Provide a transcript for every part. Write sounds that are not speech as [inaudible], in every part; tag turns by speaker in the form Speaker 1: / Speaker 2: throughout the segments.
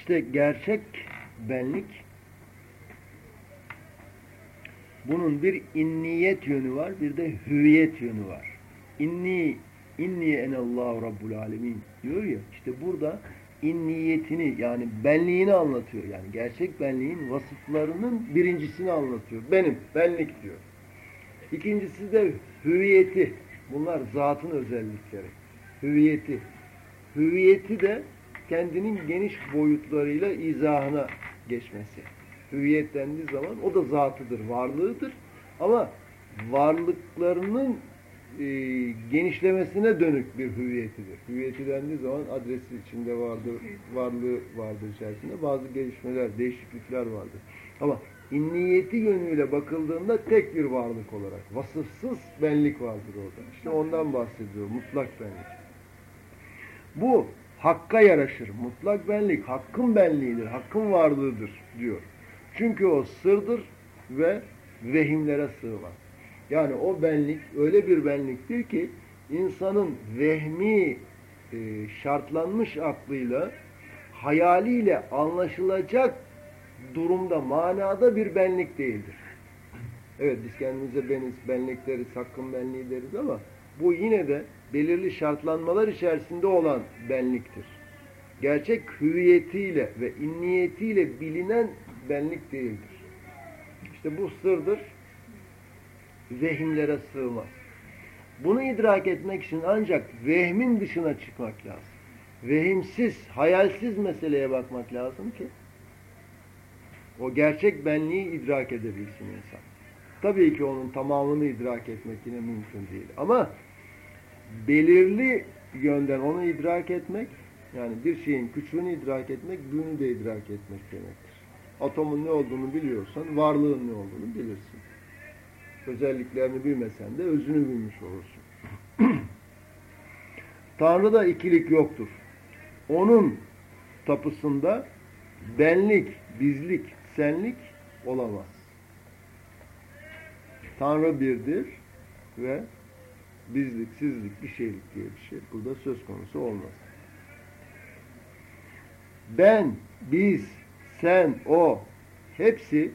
Speaker 1: İşte gerçek benlik bunun bir inniyet yönü var, bir de hüviyet yönü var. İnni inni enallahu rabbul alemin diyor ya. işte burada inniyetini yani benliğini anlatıyor. Yani gerçek benliğin vasıflarının birincisini anlatıyor. Benim, benlik diyor. İkincisi de hüviyeti. Bunlar zatın özellikleri. Hüviyeti. Hüviyeti de kendinin geniş boyutlarıyla izahına geçmesi. Hüviyet dendiği zaman o da zatıdır, varlığıdır. Ama varlıklarının e, genişlemesine dönük bir hüviyetidir. Hüviyeti dendiği zaman adresi içinde vardır, varlığı vardır içerisinde. Bazı gelişmeler, değişiklikler vardır. Ama inniyeti yönüyle bakıldığında tek bir varlık olarak, vasıfsız benlik vardır orada. İşte ondan bahsediyor, mutlak benlik. Bu hakka yaraşır. Mutlak benlik, hakkın benliğidir, hakkın varlığıdır diyor. Çünkü o sırdır ve vehimlere sığmaz. Yani o benlik öyle bir benliktir ki insanın vehmi e, şartlanmış aklıyla hayaliyle anlaşılacak durumda, manada bir benlik değildir. Evet biz kendimize beniz, benlik deriz, hakkın benliği deriz ama bu yine de belirli şartlanmalar içerisinde olan benliktir. Gerçek hüviyetiyle ve inniyetiyle bilinen benlik değildir. İşte bu sırdır vehimlere sığmaz. Bunu idrak etmek için ancak vehmin dışına çıkmak lazım. Vehimsiz, hayalsiz meseleye bakmak lazım ki o gerçek benliği idrak edebilsin insan. Tabii ki onun tamamını idrak etmek yine mümkün değil. Ama belirli yönden onu idrak etmek, yani bir şeyin küçüğünü idrak etmek, büyüğünü de idrak etmek demektir. Atomun ne olduğunu biliyorsan, varlığın ne olduğunu bilirsin özelliklerini bilmesen de özünü bilmiş olursun. [clears throat] Tanrı'da ikilik yoktur. Onun tapısında benlik, bizlik, senlik olamaz. Tanrı birdir ve bizlik, sizlik, bir şeylik diye bir şey burada söz konusu olmaz. Ben, biz, sen, o hepsi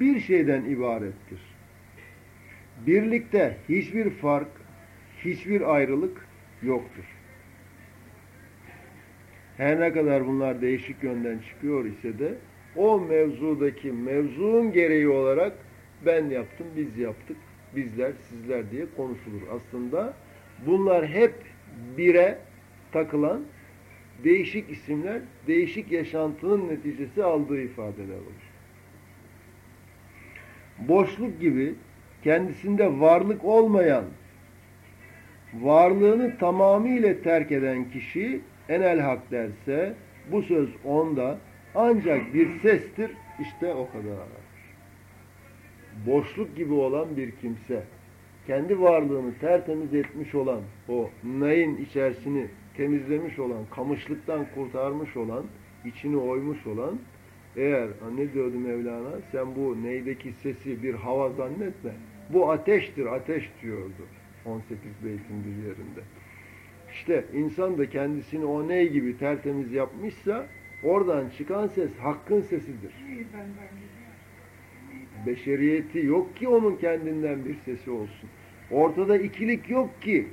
Speaker 1: bir şeyden ibarettir. Birlikte hiçbir fark, hiçbir ayrılık yoktur. Her ne kadar bunlar değişik yönden çıkıyor ise de o mevzudaki mevzuun gereği olarak ben yaptım, biz yaptık, bizler, sizler diye konuşulur. Aslında bunlar hep bire takılan değişik isimler, değişik yaşantının neticesi aldığı ifadeler olur. Boşluk gibi kendisinde varlık olmayan, varlığını tamamıyla terk eden kişi enel hak derse bu söz onda ancak bir sestir işte o kadar. Boşluk gibi olan bir kimse kendi varlığını tertemiz etmiş olan o nayın içerisini temizlemiş olan, kamışlıktan kurtarmış olan, içini oymuş olan eğer ne diyordu Mevlana sen bu neydeki sesi bir hava zannetme bu ateştir, ateş diyordu 18 beytin bir yerinde. İşte insan da kendisini o ney gibi tertemiz yapmışsa oradan çıkan ses hakkın sesidir. Beşeriyeti yok ki onun kendinden bir sesi olsun. Ortada ikilik yok ki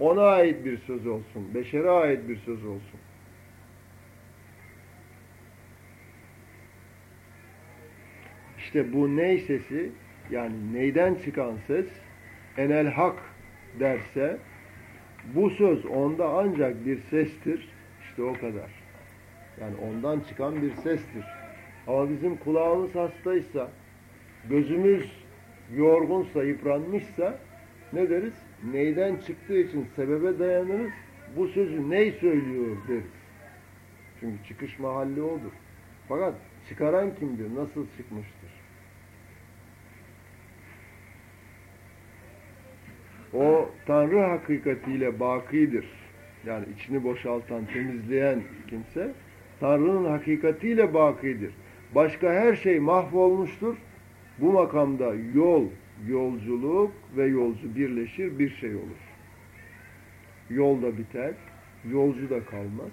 Speaker 1: ona ait bir söz olsun, beşere ait bir söz olsun. İşte bu ney sesi yani neyden çıkan ses enel hak derse bu söz onda ancak bir sestir. İşte o kadar. Yani ondan çıkan bir sestir. Ama bizim kulağımız hastaysa, gözümüz yorgunsa, yıpranmışsa ne deriz? Neyden çıktığı için sebebe dayanırız. Bu sözü ney söylüyor deriz. Çünkü çıkış mahalli odur. Fakat çıkaran kimdir? Nasıl çıkmıştır? O Tanrı hakikatiyle bakidir. Yani içini boşaltan, temizleyen kimse Tanrı'nın hakikatiyle bakidir. Başka her şey mahvolmuştur. Bu makamda yol, yolculuk ve yolcu birleşir bir şey olur. Yol da biter, yolcu da kalmaz.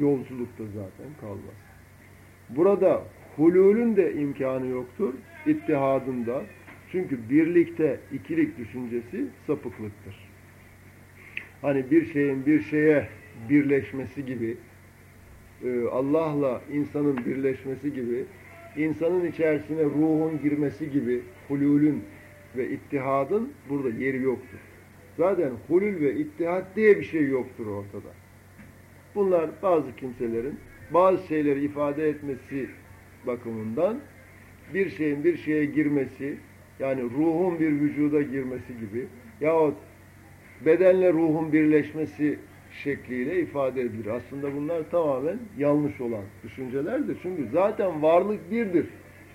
Speaker 1: Yolculukta zaten kalmaz. Burada hululün de imkanı yoktur. İttihadında. Çünkü birlikte ikilik düşüncesi sapıklıktır. Hani bir şeyin bir şeye birleşmesi gibi, Allah'la insanın birleşmesi gibi, insanın içerisine ruhun girmesi gibi hululün ve ittihadın burada yeri yoktur. Zaten hulul ve ittihat diye bir şey yoktur ortada. Bunlar bazı kimselerin bazı şeyleri ifade etmesi bakımından bir şeyin bir şeye girmesi, yani ruhun bir vücuda girmesi gibi yahut bedenle ruhun birleşmesi şekliyle ifade edilir. Aslında bunlar tamamen yanlış olan düşüncelerdir. Çünkü zaten varlık birdir.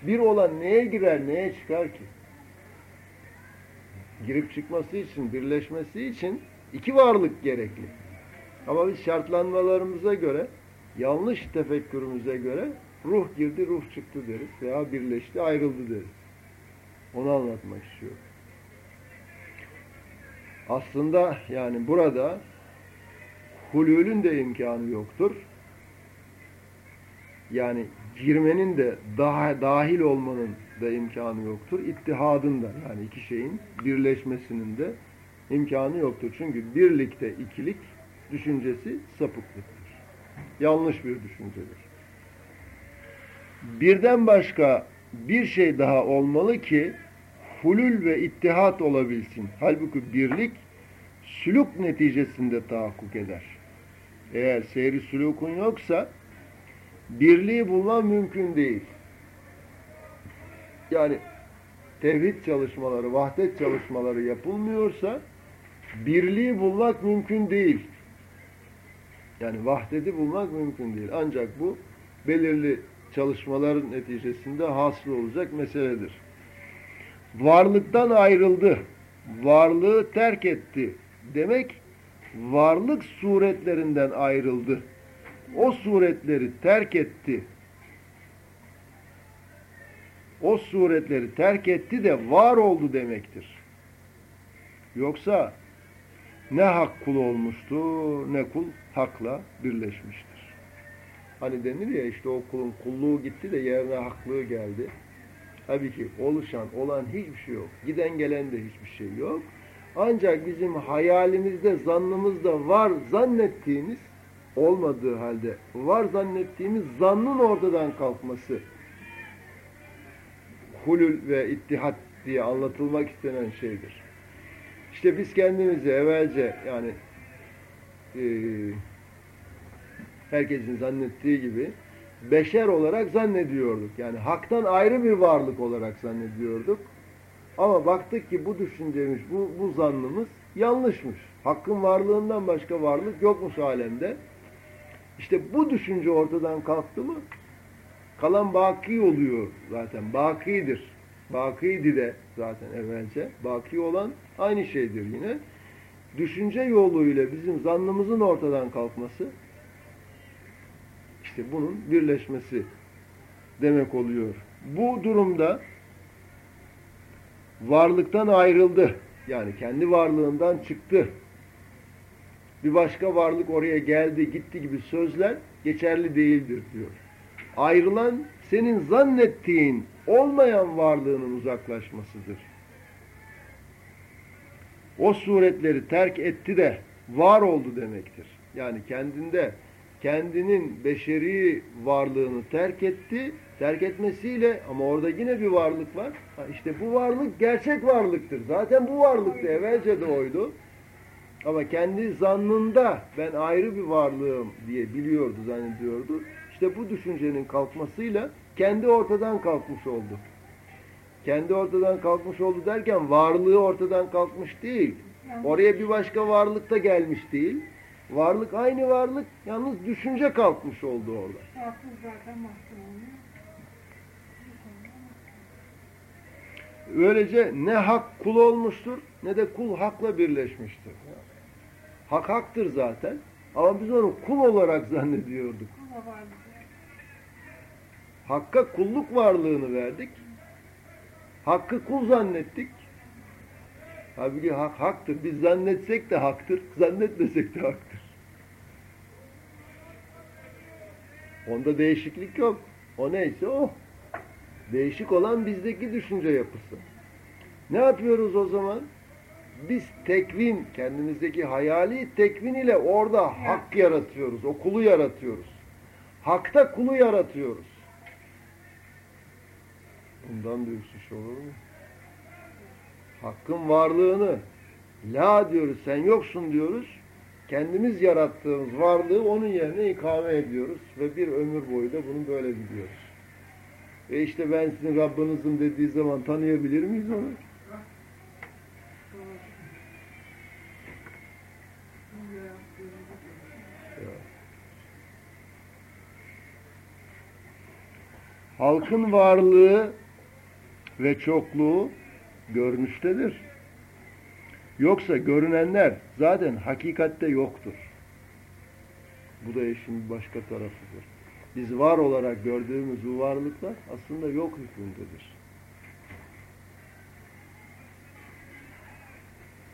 Speaker 1: Bir olan neye girer, neye çıkar ki? Girip çıkması için, birleşmesi için iki varlık gerekli. Ama biz şartlanmalarımıza göre, yanlış tefekkürümüze göre ruh girdi, ruh çıktı deriz veya birleşti, ayrıldı deriz. Onu anlatmak istiyorum. Aslında yani burada hulülün de imkanı yoktur. Yani girmenin de dahil olmanın da imkanı yoktur. İttihadın da yani iki şeyin birleşmesinin de imkanı yoktur. Çünkü birlikte ikilik düşüncesi sapıklıktır. Yanlış bir düşüncedir. Birden başka bir şey daha olmalı ki hulül ve ittihat olabilsin. Halbuki birlik sülük neticesinde tahakkuk eder. Eğer seyri sülükün yoksa birliği bulman mümkün değil. Yani tevhid çalışmaları, vahdet çalışmaları yapılmıyorsa birliği bulmak mümkün değil. Yani vahdeti bulmak mümkün değil. Ancak bu belirli çalışmaların neticesinde hasıl olacak meseledir. Varlıktan ayrıldı, varlığı terk etti demek varlık suretlerinden ayrıldı. O suretleri terk etti. O suretleri terk etti de var oldu demektir. Yoksa ne hak kul olmuştu ne kul hakla birleşmiştir. Hani denir ya işte o kulun kulluğu gitti de yerine haklığı geldi. Tabii ki oluşan, olan hiçbir şey yok. Giden gelen de hiçbir şey yok. Ancak bizim hayalimizde, zannımızda var zannettiğimiz olmadığı halde var zannettiğimiz zannın ortadan kalkması hulül ve ittihat diye anlatılmak istenen şeydir. İşte biz kendimizi evvelce yani e, herkesin zannettiği gibi beşer olarak zannediyorduk. Yani haktan ayrı bir varlık olarak zannediyorduk. Ama baktık ki bu düşüncemiz, bu, bu zannımız yanlışmış. Hakkın varlığından başka varlık yokmuş alemde. İşte bu düşünce ortadan kalktı mı kalan baki oluyor zaten. Bakidir. Bakiydi de zaten evvelce. Baki olan aynı şeydir yine. Düşünce yoluyla bizim zannımızın ortadan kalkması işte bunun birleşmesi demek oluyor. Bu durumda varlıktan ayrıldı. Yani kendi varlığından çıktı. Bir başka varlık oraya geldi, gitti gibi sözler geçerli değildir diyor. Ayrılan senin zannettiğin olmayan varlığının uzaklaşmasıdır. O suretleri terk etti de var oldu demektir. Yani kendinde kendinin beşeri varlığını terk etti. Terk etmesiyle ama orada yine bir varlık var. Ha işte bu varlık gerçek varlıktır. Zaten bu varlıktı. Evvelce de oydu. Ama kendi zannında ben ayrı bir varlığım diye biliyordu, zannediyordu. İşte bu düşüncenin kalkmasıyla kendi ortadan kalkmış oldu. Kendi ortadan kalkmış oldu derken varlığı ortadan kalkmış değil. Oraya bir başka varlık da gelmiş değil. Varlık aynı varlık, yalnız düşünce kalkmış oldu orada. Öylece ne hak kul olmuştur ne de kul hakla birleşmiştir. Hak haktır zaten ama biz onu kul olarak zannediyorduk. Hakka kulluk varlığını verdik. Hakkı kul zannettik. Halbuki hak haktır. Biz zannetsek de haktır, zannetmesek de haktır. Onda değişiklik yok. O neyse o. Değişik olan bizdeki düşünce yapısı. Ne yapıyoruz o zaman? Biz tekvin, kendimizdeki hayali tekvin ile orada hak yaratıyoruz. O kulu yaratıyoruz. Hakta kulu yaratıyoruz. Bundan büyük suç olur mu? Hakkın varlığını la diyoruz, sen yoksun diyoruz. Kendimiz yarattığımız varlığı onun yerine ikame ediyoruz ve bir ömür boyu da bunu böyle gidiyoruz. E işte ben sizin Rabbinizim dediği zaman tanıyabilir miyiz onu? Halkın varlığı ve çokluğu görünüştedir. Yoksa görünenler zaten hakikatte yoktur. Bu da işin başka tarafıdır. Biz var olarak gördüğümüz bu varlıklar aslında yok hükmündedir.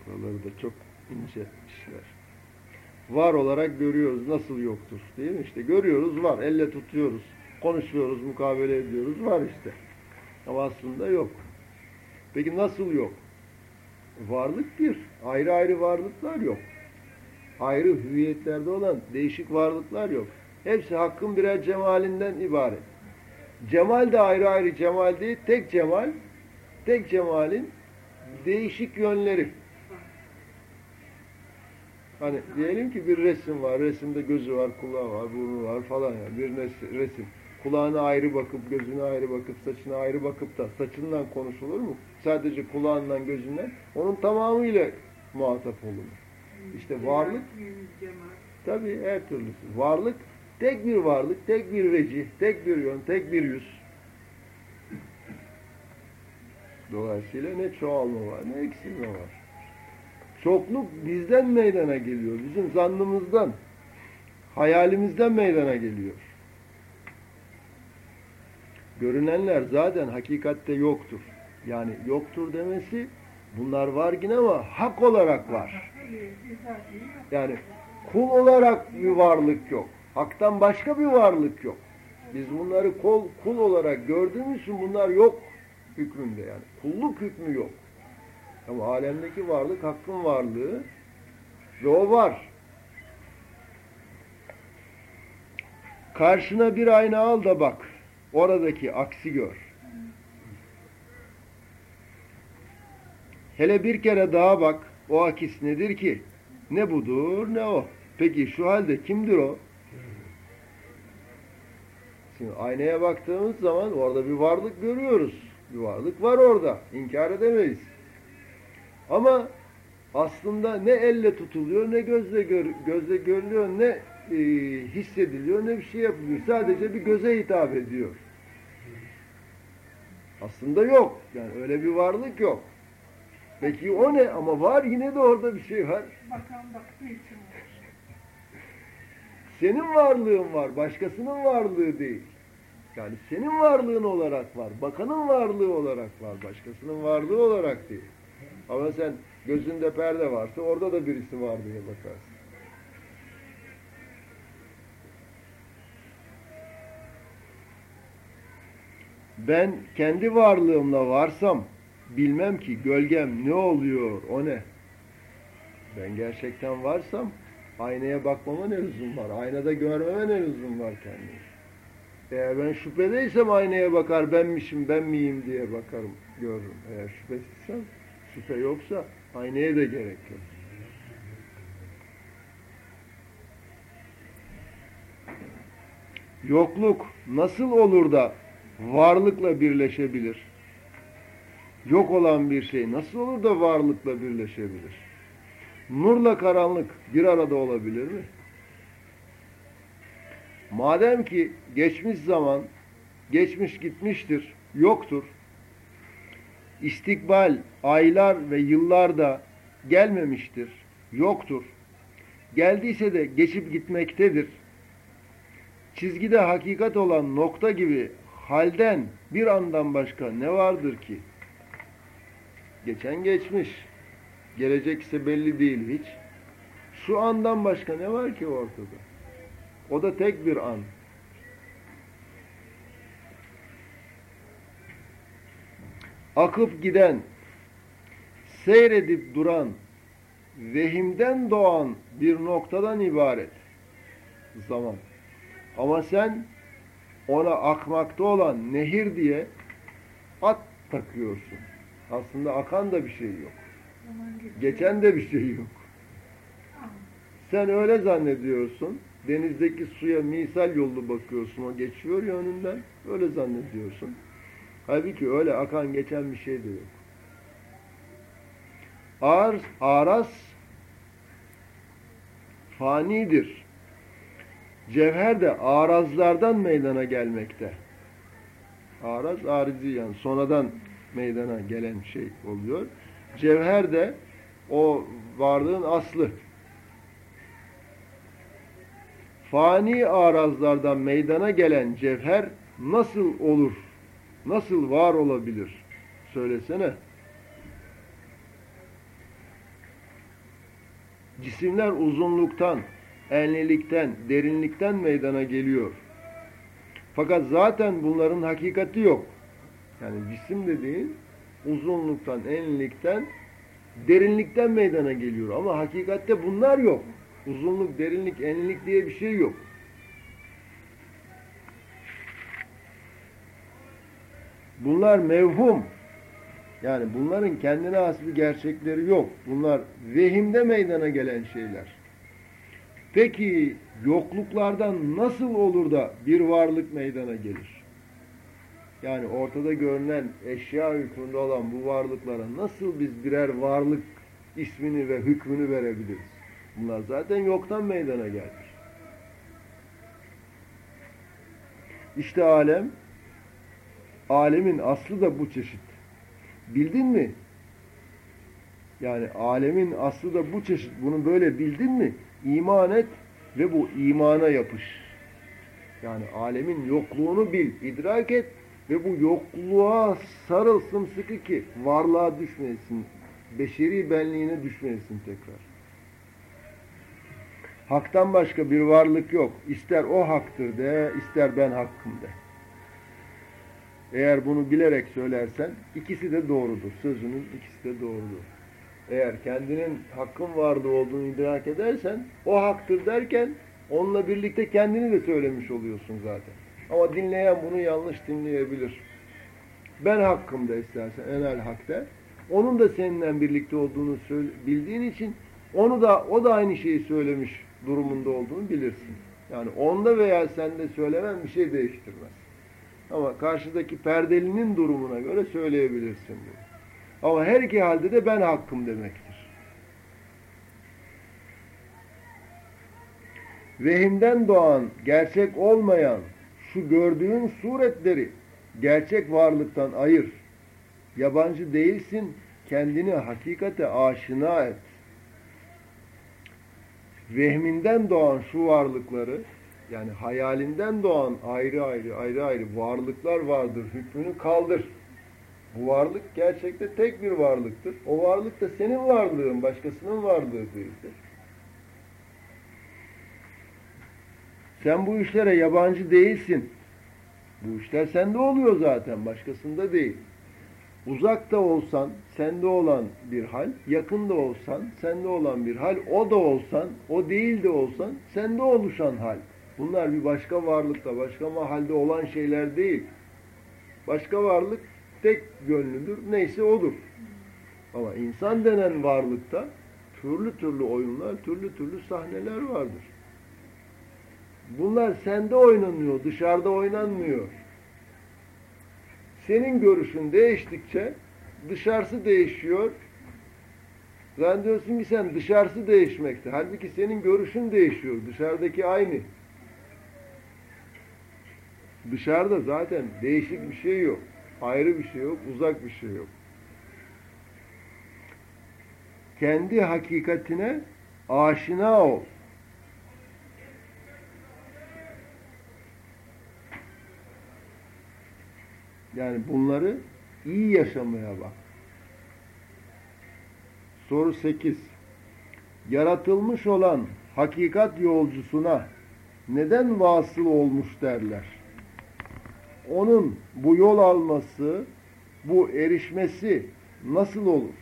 Speaker 1: Buraları da çok ince işler. Var olarak görüyoruz. Nasıl yoktur? Değil mi? İşte görüyoruz var. Elle tutuyoruz. Konuşuyoruz, mukabele ediyoruz. Var işte. Ama aslında yok. Peki nasıl yok? Varlık bir. Ayrı ayrı varlıklar yok. Ayrı hüviyetlerde olan değişik varlıklar yok. Hepsi hakkın birer cemalinden ibaret. Cemal de ayrı ayrı cemal değil. Tek cemal, tek cemalin değişik yönleri. Hani diyelim ki bir resim var. Resimde gözü var, kulağı var, burnu var falan. Yani bir resim. Kulağına ayrı bakıp, gözüne ayrı bakıp, saçına ayrı bakıp da saçından konuşulur mu? Sadece kulağından, gözünden. Onun tamamıyla muhatap olunur. İşte varlık, tabii her türlüsü. Varlık, tek bir varlık, tek bir vecih, tek bir yön, tek bir yüz. Dolayısıyla ne çoğalma var, ne eksilme var. Çokluk bizden meydana geliyor. Bizim zannımızdan, hayalimizden meydana geliyor. Görünenler zaten hakikatte yoktur. Yani yoktur demesi bunlar var yine ama hak olarak var. Yani kul olarak bir varlık yok. Haktan başka bir varlık yok. Biz bunları kul, kul olarak gördüğümüz için bunlar yok hükmünde yani. Kulluk hükmü yok. Ama alemdeki varlık hakkın varlığı ve o var. Karşına bir ayna al da bak. Oradaki aksi gör. Hele bir kere daha bak. O akis nedir ki? Ne budur ne o. Peki şu halde kimdir o? Şimdi aynaya baktığımız zaman orada bir varlık görüyoruz. Bir varlık var orada. İnkar edemeyiz. Ama aslında ne elle tutuluyor, ne gözle, gör, gözle görülüyor, ne e, hissediliyor, ne bir şey yapılıyor. Sadece bir göze hitap ediyor. Aslında yok. Yani öyle bir varlık yok. Peki o ne? Ama var yine de orada bir şey var.
Speaker 2: Bakan baktığı için
Speaker 1: Senin varlığın var, başkasının varlığı değil. Yani senin varlığın olarak var, bakanın varlığı olarak var, başkasının varlığı olarak değil. Ama sen gözünde perde varsa orada da birisi var diye bakarsın. Ben kendi varlığımla varsam bilmem ki gölgem ne oluyor, o ne? Ben gerçekten varsam aynaya bakmama ne lüzum var? Aynada görmeme ne lüzum var kendimi? Eğer ben şüphedeysem aynaya bakar, benmişim, ben miyim diye bakarım, görürüm. Eğer şüphesizsem, şüphe yoksa aynaya da gerek yok. Yokluk nasıl olur da varlıkla birleşebilir? Yok olan bir şey nasıl olur da varlıkla birleşebilir? Nurla karanlık bir arada olabilir mi? Madem ki geçmiş zaman geçmiş gitmiştir, yoktur. İstikbal aylar ve yıllarda gelmemiştir, yoktur. Geldiyse de geçip gitmektedir. Çizgide hakikat olan nokta gibi halden bir andan başka ne vardır ki? Geçen geçmiş. Gelecek ise belli değil hiç. Şu andan başka ne var ki ortada? O da tek bir an. Akıp giden, seyredip duran, vehimden doğan bir noktadan ibaret zaman. Ama sen ona akmakta olan nehir diye at takıyorsun. Aslında akan da bir şey yok. Geçen de bir şey yok. Sen öyle zannediyorsun. Denizdeki suya misal yollu bakıyorsun. O geçiyor ya önünden. Öyle zannediyorsun. Halbuki öyle akan geçen bir şey de yok. Ar, aras fanidir. Cevher de arazlardan meydana gelmekte. Araz arizi yani sonradan meydana gelen şey oluyor. Cevher de o varlığın aslı. Fani arazlardan meydana gelen cevher nasıl olur? Nasıl var olabilir? Söylesene. Cisimler uzunluktan, enlilikten, derinlikten meydana geliyor. Fakat zaten bunların hakikati yok. Yani cisim dediğin uzunluktan, enlilikten, derinlikten meydana geliyor. Ama hakikatte bunlar yok. Uzunluk, derinlik, enlilik diye bir şey yok. Bunlar mevhum. Yani bunların kendine has bir gerçekleri yok. Bunlar vehimde meydana gelen şeyler. Peki yokluklardan nasıl olur da bir varlık meydana gelir? Yani ortada görünen eşya hükmünde olan bu varlıklara nasıl biz birer varlık ismini ve hükmünü verebiliriz? Bunlar zaten yoktan meydana gelmiş. İşte alem, alemin aslı da bu çeşit. Bildin mi? Yani alemin aslı da bu çeşit. Bunu böyle bildin mi? İman et ve bu imana yapış. Yani alemin yokluğunu bil, idrak et ve bu yokluğa sarıl sımsıkı ki varlığa düşmeyesin. Beşeri benliğine düşmeyesin tekrar. Haktan başka bir varlık yok. İster o haktır de, ister ben hakkım de. Eğer bunu bilerek söylersen ikisi de doğrudur. Sözünün ikisi de doğrudur. Eğer kendinin hakkın vardı olduğunu idrak edersen o haktır derken onunla birlikte kendini de söylemiş oluyorsun zaten. Ama dinleyen bunu yanlış dinleyebilir. Ben hakkım da istersen enel hak der. Onun da seninle birlikte olduğunu bildiğin için onu da o da aynı şeyi söylemiş durumunda olduğunu bilirsin. Yani onda veya sende söylemen bir şey değiştirmez. Ama karşıdaki perdelinin durumuna göre söyleyebilirsin bunu. Ama her iki halde de ben hakkım demektir. Vehimden doğan, gerçek olmayan şu gördüğün suretleri gerçek varlıktan ayır. Yabancı değilsin, kendini hakikate aşina et. Vehminden doğan şu varlıkları, yani hayalinden doğan ayrı ayrı ayrı ayrı varlıklar vardır, hükmünü kaldır. Bu varlık gerçekte tek bir varlıktır. O varlık da senin varlığın, başkasının varlığı değildir. Sen bu işlere yabancı değilsin. Bu işler sende oluyor zaten, başkasında değil. Uzakta olsan, sende olan bir hal, yakında olsan, sende olan bir hal, o da olsan, o değil de olsan, sende oluşan hal. Bunlar bir başka varlıkta, başka mahalde olan şeyler değil. Başka varlık tek gönlüdür. Neyse odur. Ama insan denen varlıkta türlü türlü oyunlar, türlü türlü sahneler vardır. Bunlar sende oynanıyor, dışarıda oynanmıyor. Senin görüşün değiştikçe dışarısı değişiyor. Zannediyorsun ki sen dışarısı değişmekte. Halbuki senin görüşün değişiyor. Dışarıdaki aynı. Dışarıda zaten değişik bir şey yok. Ayrı bir şey yok, uzak bir şey yok. Kendi hakikatine aşina ol. Yani bunları iyi yaşamaya bak. Soru 8. Yaratılmış olan hakikat yolcusuna neden vasıl olmuş derler? onun bu yol alması bu erişmesi nasıl olur?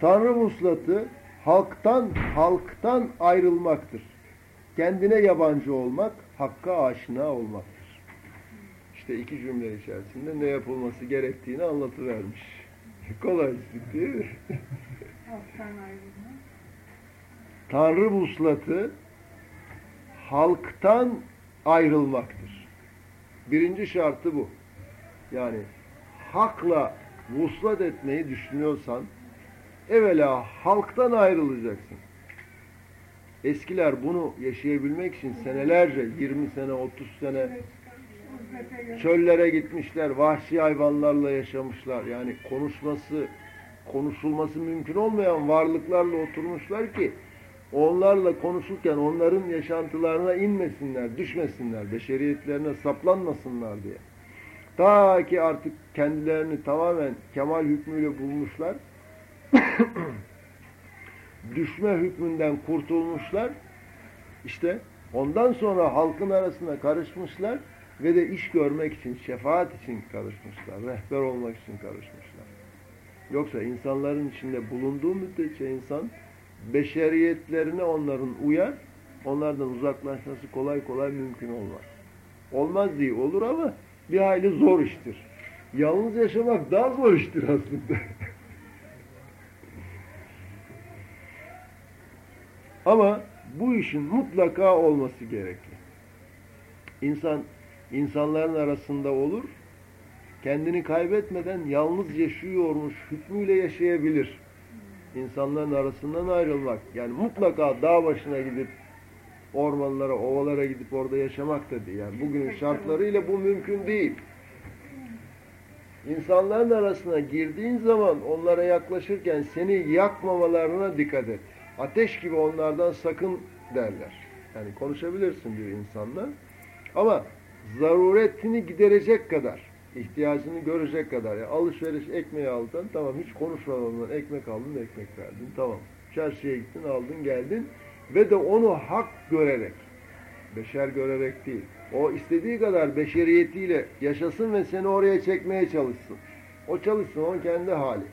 Speaker 1: Tanrı vuslatı halktan halktan ayrılmaktır. Kendine yabancı olmak, hakka aşina olmaktır. İşte iki cümle içerisinde ne yapılması gerektiğini anlatıvermiş. Kolay değil mi? [laughs] Tanrı vuslatı halktan ayrılmaktır. Birinci şartı bu. Yani hakla vuslat etmeyi düşünüyorsan evvela halktan ayrılacaksın. Eskiler bunu yaşayabilmek için senelerce, 20 sene, 30 sene çöllere gitmişler, vahşi hayvanlarla yaşamışlar. Yani konuşması, konuşulması mümkün olmayan varlıklarla oturmuşlar ki onlarla konuşurken onların yaşantılarına inmesinler, düşmesinler, beşeriyetlerine saplanmasınlar diye. Ta ki artık kendilerini tamamen kemal hükmüyle bulmuşlar. [coughs] Düşme hükmünden kurtulmuşlar. İşte ondan sonra halkın arasına karışmışlar ve de iş görmek için, şefaat için karışmışlar. Rehber olmak için karışmışlar. Yoksa insanların içinde bulunduğu müddetçe insan beşeriyetlerine onların uyar, onlardan uzaklaşması kolay kolay mümkün olmaz. Olmaz diye olur ama bir hayli zor iştir. Yalnız yaşamak daha zor iştir aslında. [laughs] ama bu işin mutlaka olması gerekli. İnsan insanların arasında olur, kendini kaybetmeden yalnız yaşıyormuş hükmüyle yaşayabilir. İnsanların arasından ayrılmak, yani mutlaka dağ başına gidip ormanlara, ovalara gidip orada yaşamak da değil. Yani bugünün şartlarıyla bu mümkün değil. İnsanların arasına girdiğin zaman onlara yaklaşırken seni yakmamalarına dikkat et. Ateş gibi onlardan sakın derler. Yani konuşabilirsin bir insanla. Ama zaruretini giderecek kadar, ihtiyacını görecek kadar. Yani alışveriş ekmeği aldın, tamam hiç konuşmadan ekmek aldın, ekmek verdin, tamam. Çarşıya gittin, aldın, geldin ve de onu hak görerek, beşer görerek değil, o istediği kadar beşeriyetiyle yaşasın ve seni oraya çekmeye çalışsın. O çalışsın, o kendi hali.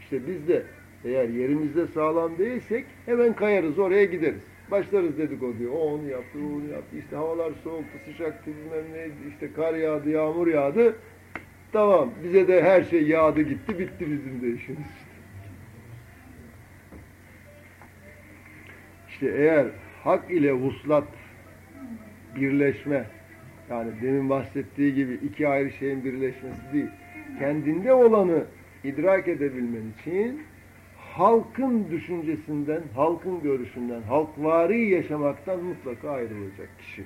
Speaker 1: İşte biz de eğer yerimizde sağlam değilsek hemen kayarız, oraya gideriz. Başlarız dedikoduya. O onu yaptı, o onu yaptı. İşte havalar soğuktu, sıcaktı, bilmem neydi. İşte kar yağdı, yağmur yağdı. Tamam, bize de her şey yağdı gitti, bitti bizim de işimiz. İşte eğer hak ile vuslat, birleşme, yani demin bahsettiği gibi iki ayrı şeyin birleşmesi değil, kendinde olanı idrak edebilmen için halkın düşüncesinden, halkın görüşünden, halkvari yaşamaktan mutlaka ayrılacak kişi.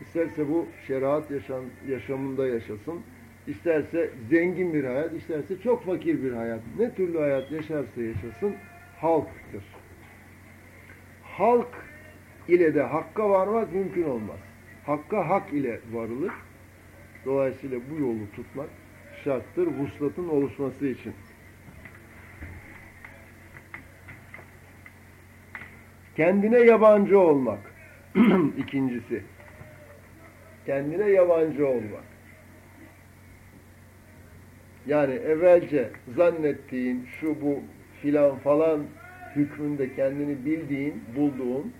Speaker 1: İsterse bu şeriat yaşam, yaşamında yaşasın, isterse zengin bir hayat, isterse çok fakir bir hayat. Ne türlü hayat yaşarsa yaşasın, halktır. Halk ile de hakka varmak mümkün olmaz. Hakka hak ile varılır. Dolayısıyla bu yolu tutmak şarttır vuslatın oluşması için. Kendine yabancı olmak. [clears throat] İkincisi. Kendine yabancı olmak. Yani evvelce zannettiğin şu bu filan falan hükmünde kendini bildiğin, bulduğun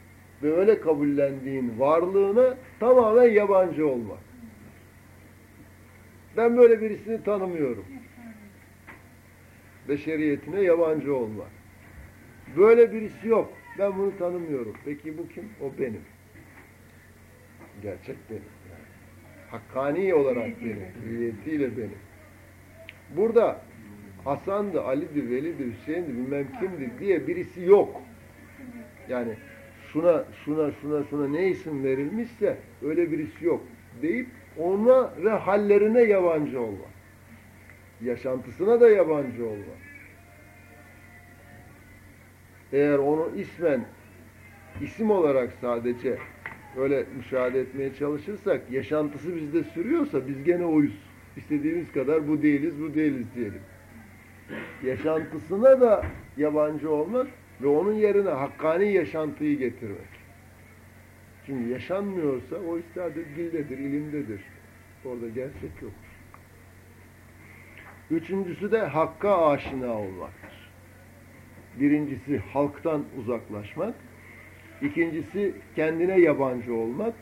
Speaker 1: ve öyle kabullendiğin varlığına tamamen yabancı olmak. Ben böyle birisini tanımıyorum. Beşeriyetine yabancı olmak. Böyle birisi yok. Ben bunu tanımıyorum. Peki bu kim? O benim. Gerçek benim. Yani. Hakkani olarak benim. Hüviyetiyle benim. Burada Hasan'dı, Ali'di, Veli'di, Hüseyin'di, bilmem kimdi diye birisi yok. Yani şuna, şuna, şuna, şuna ne isim verilmişse öyle birisi yok deyip ona ve hallerine yabancı olma. Yaşantısına da yabancı olma. Eğer onu ismen, isim olarak sadece öyle müşahede etmeye çalışırsak, yaşantısı bizde sürüyorsa biz gene oyuz. İstediğimiz kadar bu değiliz, bu değiliz diyelim. Yaşantısına da yabancı olmak ve onun yerine hakkani yaşantıyı getirmek. Çünkü yaşanmıyorsa o isterdir dildedir, ilimdedir. Orada gerçek yok. Üçüncüsü de hakka aşina olmaktır. Birincisi halktan uzaklaşmak. İkincisi kendine yabancı olmak.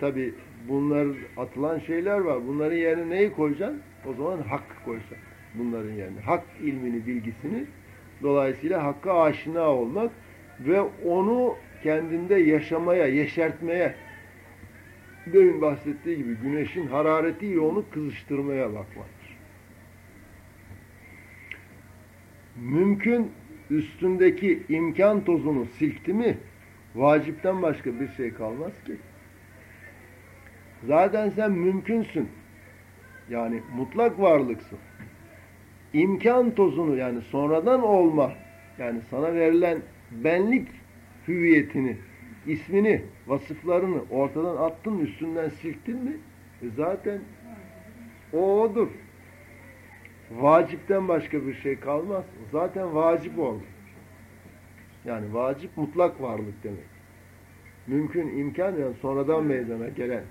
Speaker 1: Tabi bunlar atılan şeyler var. Bunların yerine neyi koyacaksın? O zaman hak koyacaksın bunların yerine. Hak ilmini, bilgisini dolayısıyla hakka aşina olmak ve onu kendinde yaşamaya, yeşertmeye demin bahsettiği gibi güneşin hararetiyle onu kızıştırmaya bakmaktır. Mümkün üstündeki imkan tozunu silkti mi vacipten başka bir şey kalmaz ki. Zaten sen mümkünsün. Yani mutlak varlıksın. İmkan tozunu yani sonradan olma yani sana verilen benlik hüviyetini, ismini, vasıflarını ortadan attın üstünden silktin mi e zaten o odur. Vacipten başka bir şey kalmaz. Zaten vacip oldu. Yani vacip mutlak varlık demek. Mümkün imkan yani sonradan meydana gelen.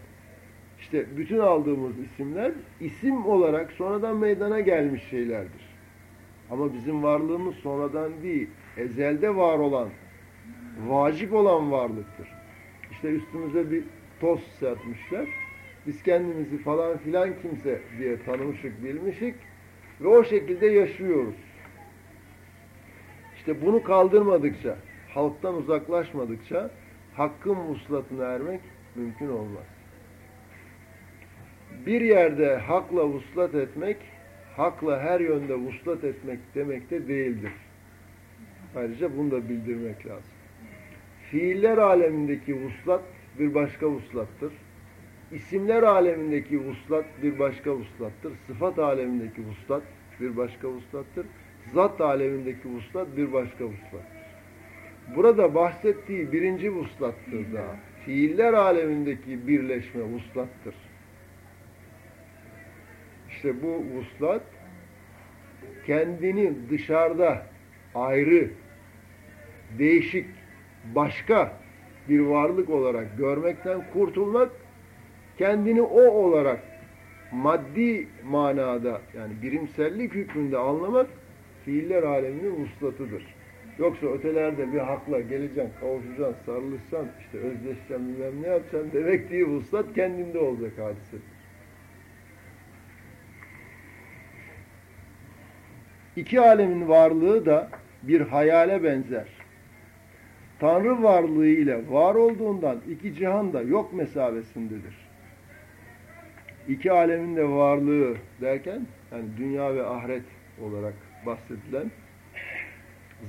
Speaker 1: İşte bütün aldığımız isimler isim olarak sonradan meydana gelmiş şeylerdir. Ama bizim varlığımız sonradan değil, ezelde var olan, vacip olan varlıktır. İşte üstümüze bir toz serpmişler. Biz kendimizi falan filan kimse diye tanımışık, bilmişik ve o şekilde yaşıyoruz. İşte bunu kaldırmadıkça, halktan uzaklaşmadıkça hakkın muslatına ermek mümkün olmaz. Bir yerde hakla vuslat etmek, hakla her yönde vuslat etmek demek de değildir. Ayrıca bunu da bildirmek lazım. Fiiller alemindeki vuslat bir başka vuslattır. İsimler alemindeki vuslat bir başka vuslattır. Sıfat alemindeki vuslat bir başka vuslattır. Zat alemindeki vuslat bir başka vuslattır. Burada bahsettiği birinci vuslattır da. Fiiller alemindeki birleşme vuslattır. İşte bu vuslat kendini dışarıda ayrı, değişik, başka bir varlık olarak görmekten kurtulmak, kendini o olarak maddi manada yani birimsellik hükmünde anlamak fiiller aleminin vuslatıdır. Yoksa ötelerde bir hakla geleceksin, kavuşacaksın, sarılışacaksın, işte özleşeceksin, bilmem ne yapacaksın demek değil, vuslat kendinde olacak hadise. İki alemin varlığı da bir hayale benzer. Tanrı varlığı ile var olduğundan iki cihan da yok mesabesindedir. İki alemin de varlığı derken yani dünya ve ahiret olarak bahsedilen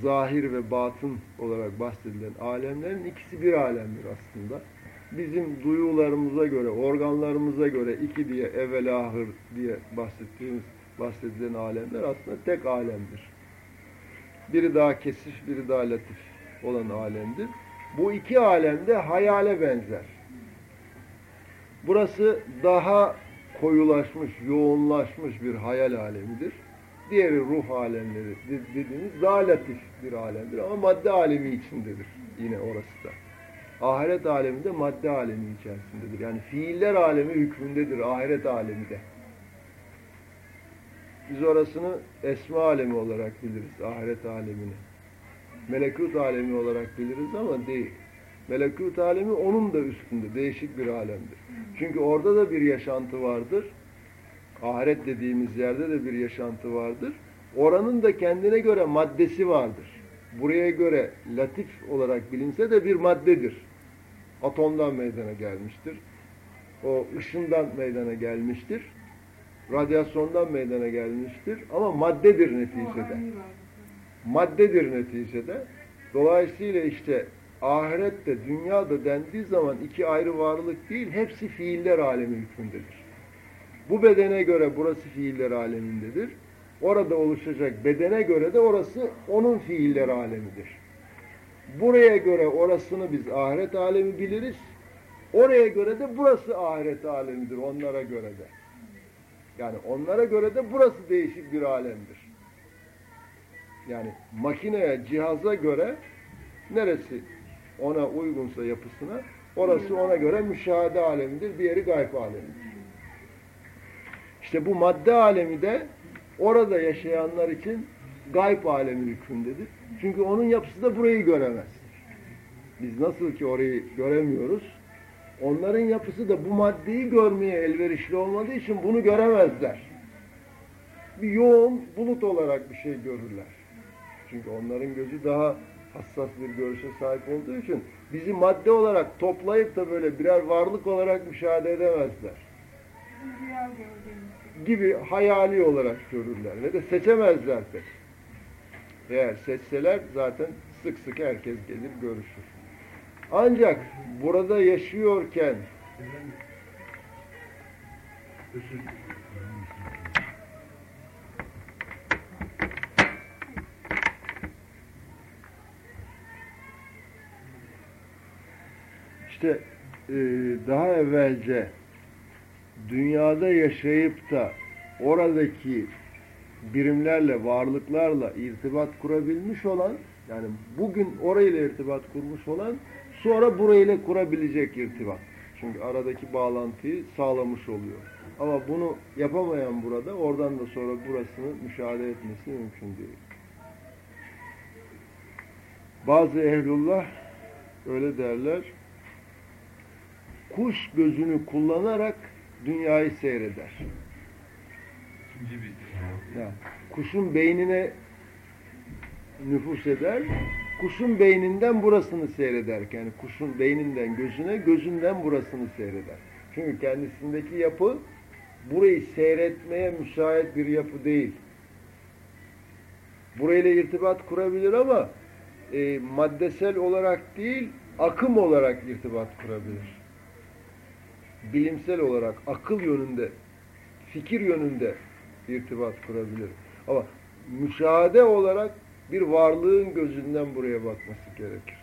Speaker 1: zahir ve batın olarak bahsedilen alemlerin ikisi bir alemdir aslında. Bizim duyularımıza göre, organlarımıza göre iki diye evvel ahır diye bahsettiğimiz bahsedilen alemler aslında tek alemdir. Biri daha kesif, biri daha latif olan alemdir. Bu iki alemde hayale benzer. Burası daha koyulaşmış, yoğunlaşmış bir hayal alemidir. Diğeri ruh alemleri dediğimiz daha latif bir alemdir ama madde alemi içindedir yine orası da. Ahiret aleminde madde alemi içerisindedir. Yani fiiller alemi hükmündedir ahiret alemi de. Biz orasını esma alemi olarak biliriz, ahiret alemini. Melekut alemi olarak biliriz ama değil. Melekut alemi onun da üstünde, değişik bir alemdir. Çünkü orada da bir yaşantı vardır. Ahiret dediğimiz yerde de bir yaşantı vardır. Oranın da kendine göre maddesi vardır. Buraya göre latif olarak bilinse de bir maddedir. Atomdan meydana gelmiştir. O ışından meydana gelmiştir radyasyondan meydana gelmiştir ama maddedir neticede. Maddedir neticede. Dolayısıyla işte ahirette, dünyada dendiği zaman iki ayrı varlık değil, hepsi fiiller alemi hükmündedir. Bu bedene göre burası fiiller alemindedir. Orada oluşacak bedene göre de orası onun fiiller alemidir. Buraya göre orasını biz ahiret alemi biliriz. Oraya göre de burası ahiret alemidir onlara göre de. Yani onlara göre de burası değişik bir alemdir. Yani makineye, cihaza göre neresi ona uygunsa yapısına, orası ona göre müşahede alemidir, bir yeri gayb alemidir. İşte bu madde alemi de orada yaşayanlar için gayb alemi hükmündedir. Çünkü onun yapısı da burayı göremez. Biz nasıl ki orayı göremiyoruz, onların yapısı da bu maddeyi görmeye elverişli olmadığı için bunu göremezler. Bir yoğun bulut olarak bir şey görürler. Çünkü onların gözü daha hassas bir görüşe sahip olduğu için bizi madde olarak toplayıp da böyle birer varlık olarak müşahede edemezler. Gibi hayali olarak görürler ve de seçemezler pek. Eğer seçseler zaten sık sık herkes gelir görüşür. Ancak burada yaşıyorken işte e, daha evvelce dünyada yaşayıp da oradaki birimlerle, varlıklarla irtibat kurabilmiş olan, yani bugün orayla irtibat kurmuş olan, sonra burayla kurabilecek irtibat. Çünkü aradaki bağlantıyı sağlamış oluyor. Ama bunu yapamayan burada, oradan da sonra burasını müşahede etmesi mümkün değil. Bazı ehlullah öyle derler, kuş gözünü kullanarak dünyayı seyreder. Ya, kuşun beynine nüfus eder, kuşun beyninden burasını seyreder. Yani kuşun beyninden gözüne, gözünden burasını seyreder. Çünkü kendisindeki yapı burayı seyretmeye müsait bir yapı değil. Burayla irtibat kurabilir ama e, maddesel olarak değil, akım olarak irtibat kurabilir. Bilimsel olarak, akıl yönünde, fikir yönünde irtibat kurabilir. Ama müşahede olarak bir varlığın gözünden buraya bakması gerekir.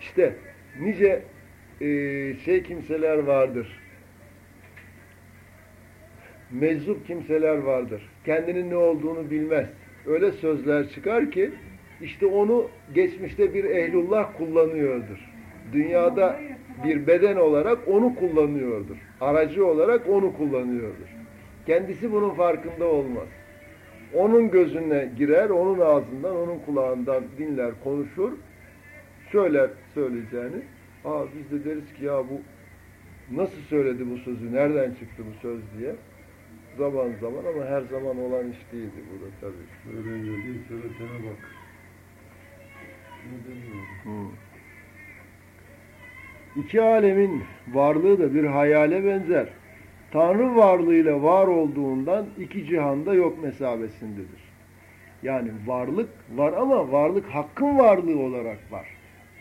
Speaker 1: İşte nice e, şey kimseler vardır. Meczup kimseler vardır. Kendinin ne olduğunu bilmez. Öyle sözler çıkar ki işte onu geçmişte bir ehlullah kullanıyordur. Dünyada bir beden olarak onu kullanıyordur. Aracı olarak onu kullanıyordur. Kendisi bunun farkında olmaz. Onun gözüne girer, onun ağzından, onun kulağından dinler, konuşur. Söyler söyleyeceğini. Aa biz de deriz ki ya bu nasıl söyledi bu sözü, nereden çıktı bu söz diye. Zaman zaman ama her zaman olan iş değildi bu da tabii.
Speaker 2: Öğreniyor değil, söyletene bak. Ne demiyorum.
Speaker 1: Hmm. İki alemin varlığı da bir hayale benzer. Tanrı varlığıyla var olduğundan iki cihanda yok mesabesindedir. Yani varlık var ama varlık hakkın varlığı olarak var.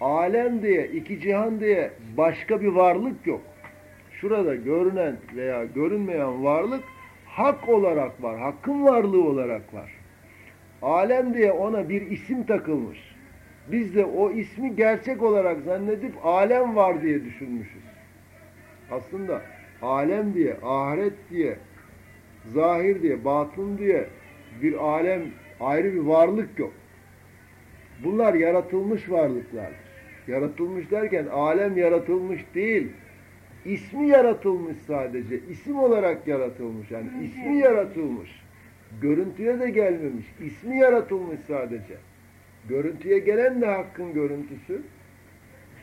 Speaker 1: Alem diye, iki cihan diye başka bir varlık yok. Şurada görünen veya görünmeyen varlık hak olarak var, hakkın varlığı olarak var. Alem diye ona bir isim takılmış. Biz de o ismi gerçek olarak zannedip alem var diye düşünmüşüz. Aslında alem diye, ahiret diye, zahir diye, batın diye bir alem, ayrı bir varlık yok. Bunlar yaratılmış varlıklardır. Yaratılmış derken alem yaratılmış değil. İsmi yaratılmış sadece. İsim olarak yaratılmış. Yani ismi yaratılmış. Görüntüye de gelmemiş. İsmi yaratılmış sadece. Görüntüye gelen de hakkın görüntüsü.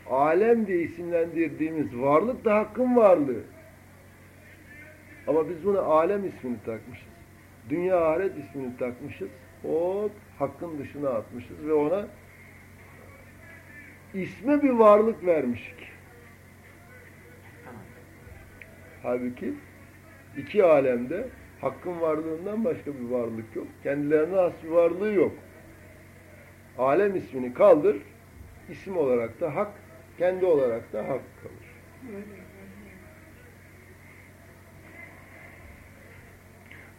Speaker 1: Alem diye isimlendirdiğimiz varlık da hakkın varlığı. Ama biz buna alem ismini takmışız. Dünya ahiret ismini takmışız. Hop hakkın dışına atmışız ve ona isme bir varlık vermişik. Halbuki iki alemde hakkın varlığından başka bir varlık yok. Kendilerine has bir varlığı yok. Alem ismini kaldır, isim olarak da hak, kendi olarak da hak kalır.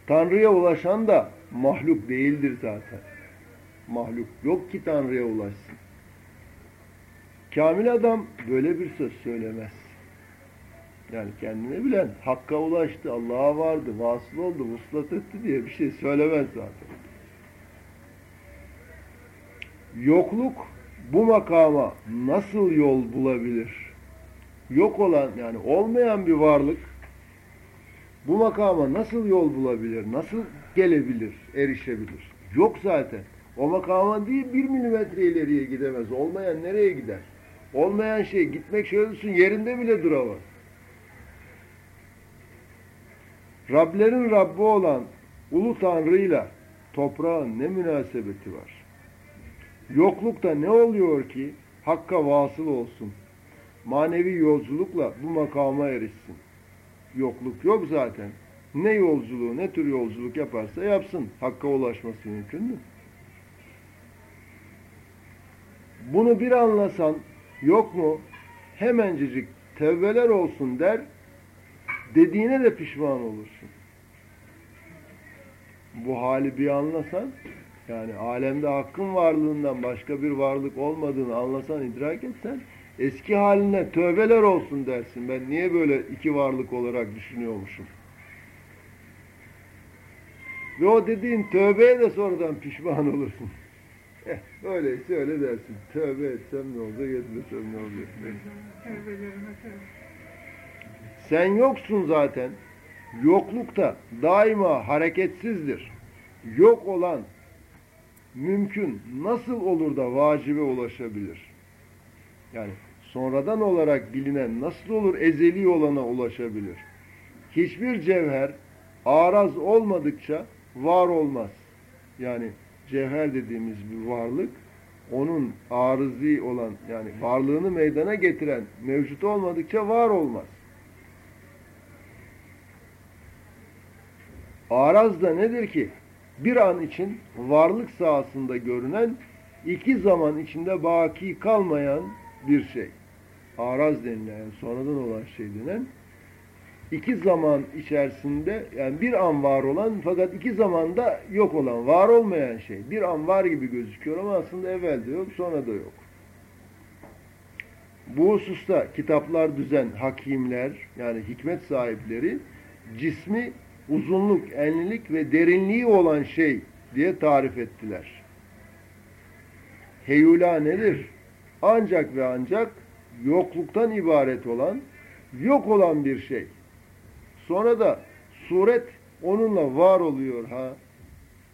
Speaker 1: Tanrı'ya ulaşan da mahluk değildir zaten. Mahluk yok ki Tanrı'ya ulaşsın. Kamil adam böyle bir söz söylemez. Yani kendine bilen hakka ulaştı, Allah'a vardı, vasıl oldu, vuslat etti diye bir şey söylemez zaten. Yokluk bu makama nasıl yol bulabilir? Yok olan yani olmayan bir varlık bu makama nasıl yol bulabilir, nasıl gelebilir, erişebilir? Yok zaten. O makama değil bir milimetre ileriye gidemez. Olmayan nereye gider? Olmayan şey gitmek şöyle düşün yerinde bile duramaz. Rablerin Rabbi olan Ulu Tanrı'yla toprağın ne münasebeti var? Yoklukta ne oluyor ki Hakka vasıl olsun? Manevi yolculukla bu makama erişsin. Yokluk yok zaten. Ne yolculuğu, ne tür yolculuk yaparsa yapsın. Hakka ulaşması mümkün mü? Bunu bir anlasan yok mu? Hemencecik tevbeler olsun der, dediğine de pişman olursun. Bu hali bir anlasan, yani alemde hakkın varlığından başka bir varlık olmadığını anlasan, idrak etsen, eski haline tövbeler olsun dersin. Ben niye böyle iki varlık olarak düşünüyormuşum? Ve o dediğin tövbeye de sonradan pişman olursun. [laughs] Eh, öyleyse öyle dersin. Tövbe etsem ne olacak, etmesem ne olacak? Sen yoksun zaten. Yoklukta daima hareketsizdir. Yok olan mümkün nasıl olur da vacibe ulaşabilir? Yani sonradan olarak bilinen nasıl olur ezeli olana ulaşabilir? Hiçbir cevher araz olmadıkça var olmaz. Yani cevher dediğimiz bir varlık onun arızi olan yani varlığını meydana getiren mevcut olmadıkça var olmaz. Araz da nedir ki? Bir an için varlık sahasında görünen, iki zaman içinde baki kalmayan bir şey. Araz denilen, sonradan olan şey denen, iki zaman içerisinde, yani bir an var olan fakat iki zamanda yok olan, var olmayan şey. Bir an var gibi gözüküyor ama aslında evvel de yok, sonra da yok. Bu hususta kitaplar düzen, hakimler, yani hikmet sahipleri, cismi uzunluk, enlilik ve derinliği olan şey diye tarif ettiler. Heyula nedir? Ancak ve ancak yokluktan ibaret olan, yok olan bir şey. Sonra da suret onunla var oluyor ha.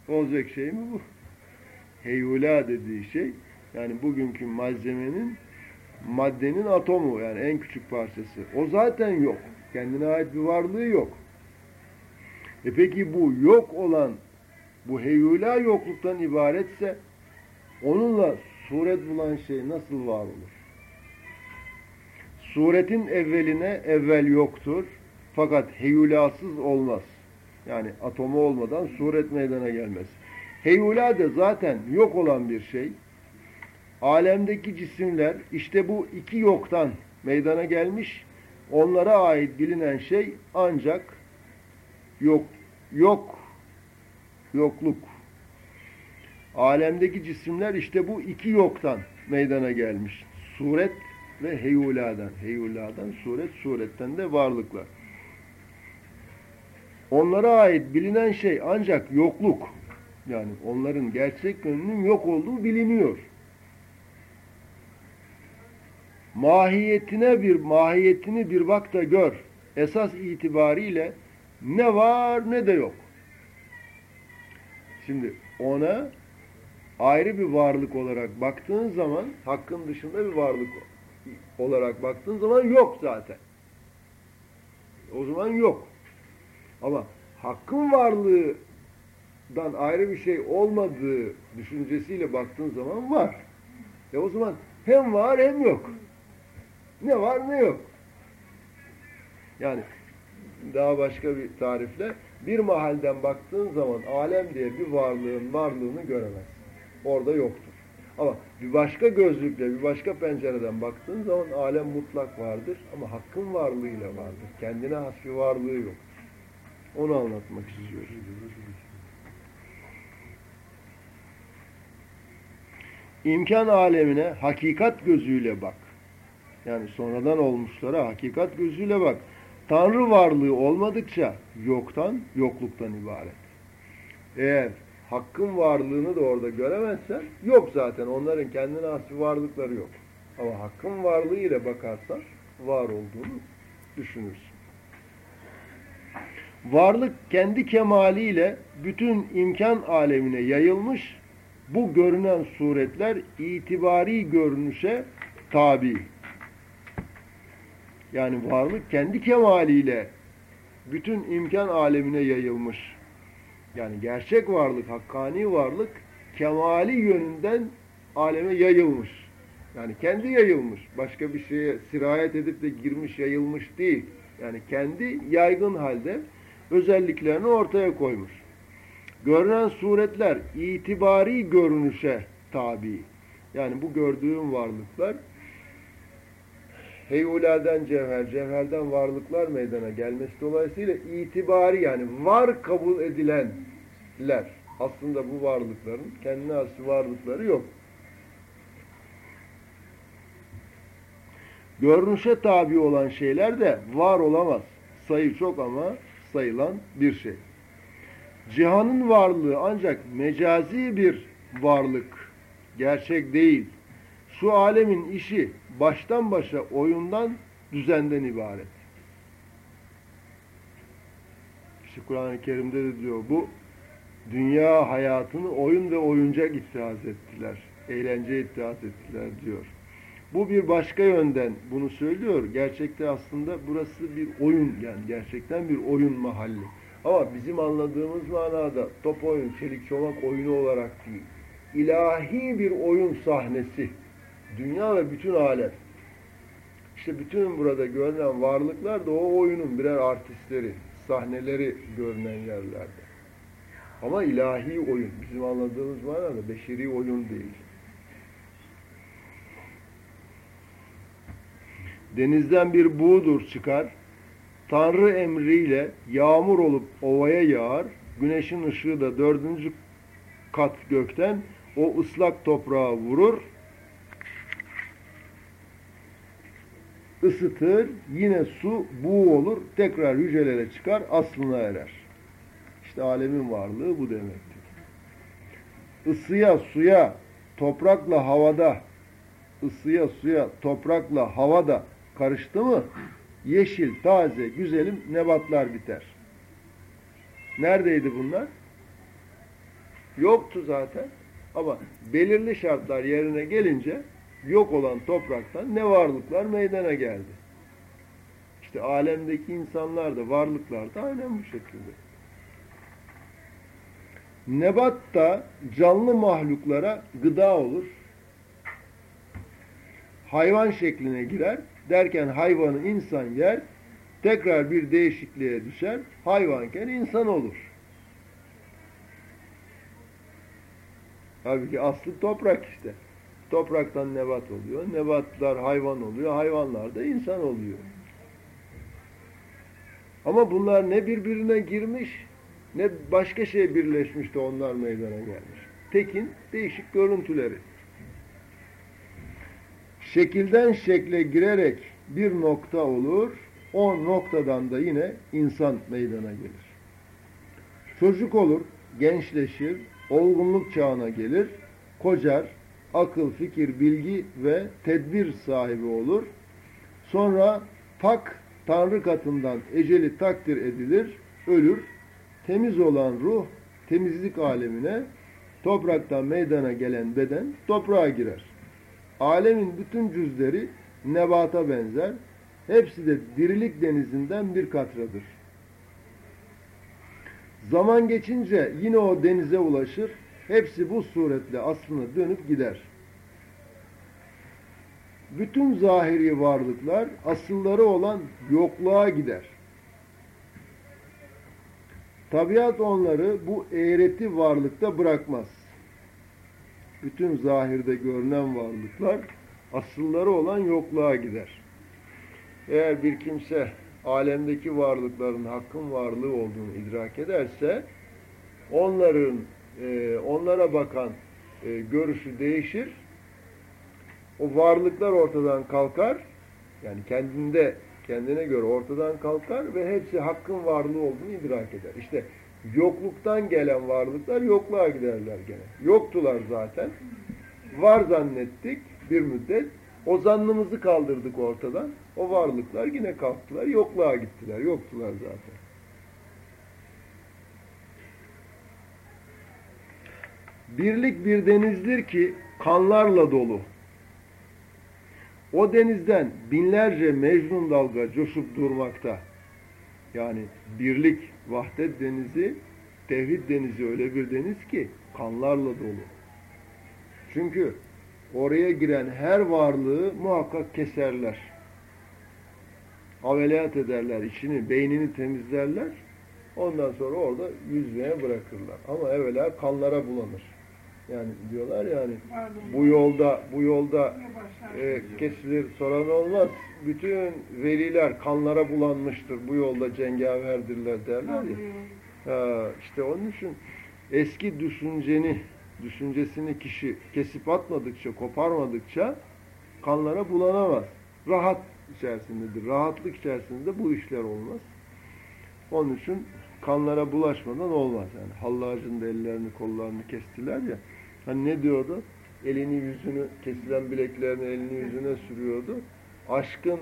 Speaker 1: Olacak şey mi bu? Heyula dediği şey, yani bugünkü malzemenin, maddenin atomu yani en küçük parçası. O zaten yok. Kendine ait bir varlığı yok. E peki bu yok olan, bu heyula yokluktan ibaretse onunla suret bulan şey nasıl var olur? Suretin evveline evvel yoktur. Fakat heyulasız olmaz. Yani atomu olmadan suret meydana gelmez. Heyula da zaten yok olan bir şey. Alemdeki cisimler işte bu iki yoktan meydana gelmiş. Onlara ait bilinen şey ancak yok, yok, yokluk. Alemdeki cisimler işte bu iki yoktan meydana gelmiş. Suret ve heyuladan. Heyuladan suret, suretten de varlıklar. Onlara ait bilinen şey ancak yokluk. Yani onların gerçek yönünün yok olduğu biliniyor. Mahiyetine bir mahiyetini bir bak da gör. Esas itibariyle ne var ne de yok. Şimdi ona ayrı bir varlık olarak baktığın zaman hakkın dışında bir varlık olarak baktığın zaman yok zaten. O zaman yok. Ama hakkın varlığından ayrı bir şey olmadığı düşüncesiyle baktığın zaman var. E o zaman hem var hem yok. Ne var ne yok. Yani daha başka bir tarifle bir mahalden baktığın zaman alem diye bir varlığın varlığını göremezsin. Orada yoktur. Ama bir başka gözlükle, bir başka pencereden baktığın zaman alem mutlak vardır ama hakkın varlığıyla vardır. Kendine has bir varlığı yok. Onu anlatmak istiyorum. İmkan alemine hakikat gözüyle bak. Yani sonradan olmuşlara hakikat gözüyle bak. Tanrı varlığı olmadıkça yoktan, yokluktan ibaret. Eğer hakkın varlığını da orada göremezsen yok zaten. Onların kendine has varlıkları yok. Ama hakkın varlığı ile bakarsan var olduğunu düşünürsün. Varlık kendi kemaliyle bütün imkan alemine yayılmış. Bu görünen suretler itibari görünüşe tabi. Yani varlık kendi kemaliyle bütün imkan alemine yayılmış. Yani gerçek varlık, hakkani varlık kemali yönünden aleme yayılmış. Yani kendi yayılmış. Başka bir şeye sirayet edip de girmiş, yayılmış değil. Yani kendi yaygın halde özelliklerini ortaya koymuş. Görünen suretler itibari görünüşe tabi. Yani bu gördüğüm varlıklar heyuladen cevher, cevherden varlıklar meydana gelmesi dolayısıyla itibari yani var kabul edilenler. Aslında bu varlıkların kendine has varlıkları yok. Görünüşe tabi olan şeyler de var olamaz. Sayı çok ama sayılan bir şey. Cihanın varlığı ancak mecazi bir varlık, gerçek değil. Şu alemin işi baştan başa oyundan, düzenden ibaret. İşte Kur'an-ı Kerim'de de diyor bu dünya hayatını oyun ve oyuncak ittihaz ettiler. Eğlence ittihaz ettiler diyor. Bu bir başka yönden bunu söylüyor. Gerçekte aslında burası bir oyun yani gerçekten bir oyun mahalli. Ama bizim anladığımız manada top oyun, çelik çomak oyunu olarak değil. İlahi bir oyun sahnesi. Dünya ve bütün alem. İşte bütün burada görünen varlıklar da o oyunun birer artistleri, sahneleri görünen yerlerde. Ama ilahi oyun. Bizim anladığımız manada beşeri oyun değil. Denizden bir buğdur çıkar, Tanrı emriyle yağmur olup ovaya yağar, güneşin ışığı da dördüncü kat gökten o ıslak toprağa vurur, ısıtır, yine su buğu olur, tekrar hücrelere çıkar, aslına erer. İşte alemin varlığı bu demektir. Isıya, suya, toprakla havada, ısıya, suya, toprakla havada karıştı mı yeşil, taze, güzelim nebatlar biter. Neredeydi bunlar? Yoktu zaten. Ama belirli şartlar yerine gelince yok olan topraktan ne varlıklar meydana geldi. İşte alemdeki insanlar da varlıklar da aynen bu şekilde. Nebat da canlı mahluklara gıda olur. Hayvan şekline girer. Derken hayvanı insan yer. Tekrar bir değişikliğe düşer. Hayvanken insan olur. Halbuki aslı toprak işte. Topraktan nebat oluyor. Nebatlar hayvan oluyor. Hayvanlar da insan oluyor. Ama bunlar ne birbirine girmiş ne başka şey birleşmiş de onlar meydana gelmiş. Tekin değişik görüntüleri. Şekilden şekle girerek bir nokta olur. O noktadan da yine insan meydana gelir. Çocuk olur, gençleşir, olgunluk çağına gelir, kocar, akıl, fikir, bilgi ve tedbir sahibi olur. Sonra pak Tanrı katından eceli takdir edilir, ölür. Temiz olan ruh temizlik alemine, topraktan meydana gelen beden toprağa girer. Alemin bütün cüzleri nebata benzer. Hepsi de dirilik denizinden bir katradır. Zaman geçince yine o denize ulaşır. Hepsi bu suretle aslına dönüp gider. Bütün zahiri varlıklar asılları olan yokluğa gider. Tabiat onları bu eğreti varlıkta bırakmaz. Bütün zahirde görünen varlıklar asılları olan yokluğa gider. Eğer bir kimse alemdeki varlıkların hakkın varlığı olduğunu idrak ederse onların e, onlara bakan e, görüşü değişir. O varlıklar ortadan kalkar. Yani kendinde kendine göre ortadan kalkar ve hepsi hakkın varlığı olduğunu idrak eder. İşte yokluktan gelen varlıklar yokluğa giderler gene. Yoktular zaten. Var zannettik bir müddet. O zannımızı kaldırdık ortadan. O varlıklar yine kalktılar. Yokluğa gittiler. Yoktular zaten. Birlik bir denizdir ki kanlarla dolu. O denizden binlerce mecnun dalga coşup durmakta. Yani birlik, vahdet denizi, tevhid denizi öyle bir deniz ki kanlarla dolu. Çünkü oraya giren her varlığı muhakkak keserler. Ameliyat ederler, içini, beynini temizlerler. Ondan sonra orada yüzmeye bırakırlar. Ama evvela kanlara bulanır. Yani diyorlar yani bu yolda bu yolda e, kesilir soran olmaz. Bütün veliler kanlara bulanmıştır. Bu yolda cengaverdirler derler ya. Ha, işte onun için eski düşünceni, düşüncesini kişi kesip atmadıkça, koparmadıkça kanlara bulanamaz. Rahat içerisindedir. Rahatlık içerisinde bu işler olmaz. Onun için kanlara bulaşmadan olmaz. Yani hallacın da ellerini kollarını kestiler ya. Hani ne diyordu? Elini yüzünü, kesilen bileklerini elini yüzüne sürüyordu. Aşkın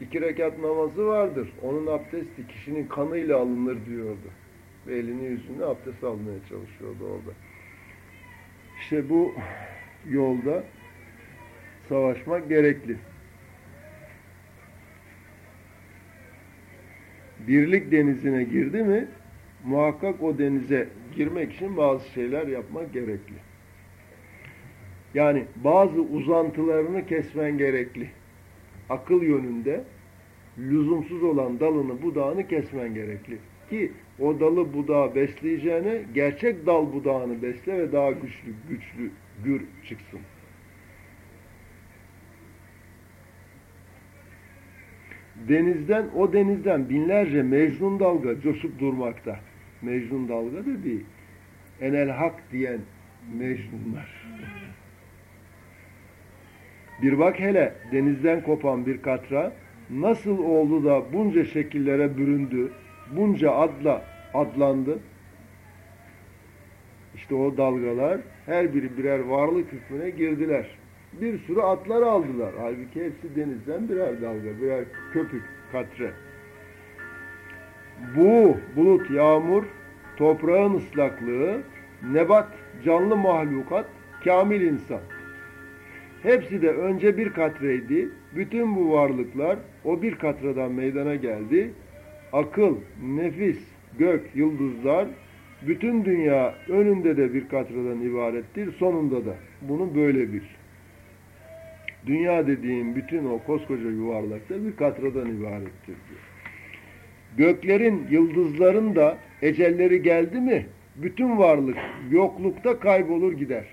Speaker 1: iki rekat namazı vardır. Onun abdesti kişinin kanıyla alınır diyordu. Ve elini yüzüne abdest almaya çalışıyordu orada. İşte bu yolda savaşmak gerekli. Birlik denizine girdi mi muhakkak o denize girmek için bazı şeyler yapmak gerekli. Yani bazı uzantılarını kesmen gerekli. Akıl yönünde lüzumsuz olan dalını budağını kesmen gerekli. Ki o dalı budağı besleyeceğine gerçek dal budağını besle ve daha güçlü, güçlü, gür çıksın. Denizden, o denizden binlerce mecnun dalga coşup durmakta. Mecnun dalga dedi, enel hak diyen mecnunlar. Bir bak hele denizden kopan bir katra nasıl oldu da bunca şekillere büründü, bunca adla adlandı. İşte o dalgalar her biri birer varlık hükmüne girdiler. Bir sürü atlar aldılar. Halbuki hepsi denizden birer dalga, birer köpük, katre. Bu bulut, yağmur, toprağın ıslaklığı, nebat, canlı mahlukat, kamil insan. Hepsi de önce bir katreydi. Bütün bu varlıklar o bir katradan meydana geldi. Akıl, nefis, gök, yıldızlar, bütün dünya önünde de bir katradan ibarettir, sonunda da. Bunu böyle bil. Dünya dediğim bütün o koskoca yuvarlakta bir katradan ibarettir diyor. Göklerin, yıldızların da ecelleri geldi mi, bütün varlık yoklukta kaybolur gider.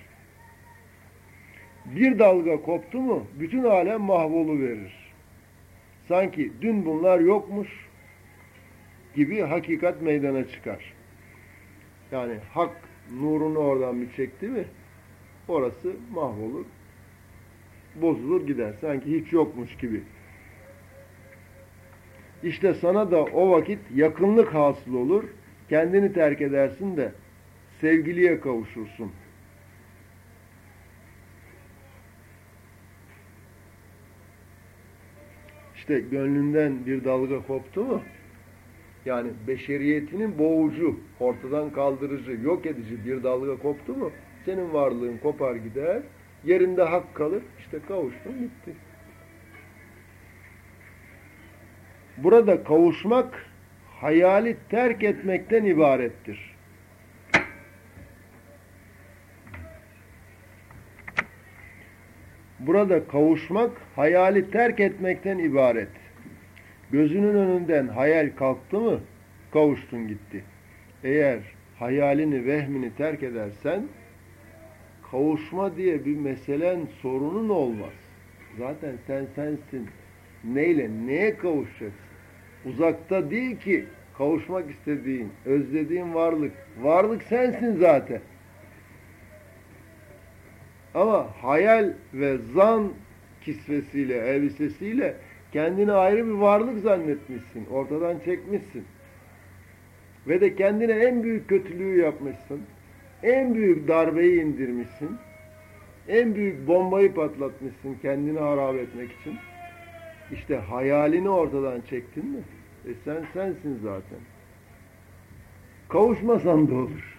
Speaker 1: Bir dalga koptu mu, bütün alem mahvolu verir. Sanki dün bunlar yokmuş gibi hakikat meydana çıkar. Yani hak nurunu oradan bir çekti mi, orası mahvolur, bozulur gider. Sanki hiç yokmuş gibi. İşte sana da o vakit yakınlık hasıl olur. Kendini terk edersin de sevgiliye kavuşursun. İşte gönlünden bir dalga koptu mu? Yani beşeriyetinin boğucu, ortadan kaldırıcı, yok edici bir dalga koptu mu? Senin varlığın kopar gider, yerinde hak kalır. İşte kavuştun bitti. Burada kavuşmak hayali terk etmekten ibarettir. Burada kavuşmak hayali terk etmekten ibaret. Gözünün önünden hayal kalktı mı kavuştun gitti. Eğer hayalini, vehmini terk edersen kavuşma diye bir meselen sorunun olmaz. Zaten sen sensin. Neyle, neye kavuşacaksın? Uzakta değil ki kavuşmak istediğin, özlediğin varlık. Varlık sensin zaten. Ama hayal ve zan kisvesiyle, elbisesiyle kendini ayrı bir varlık zannetmişsin. Ortadan çekmişsin. Ve de kendine en büyük kötülüğü yapmışsın. En büyük darbeyi indirmişsin. En büyük bombayı patlatmışsın kendini harap etmek için. İşte hayalini ortadan çektin mi? E sen sensin zaten. Kavuşmasan da olur.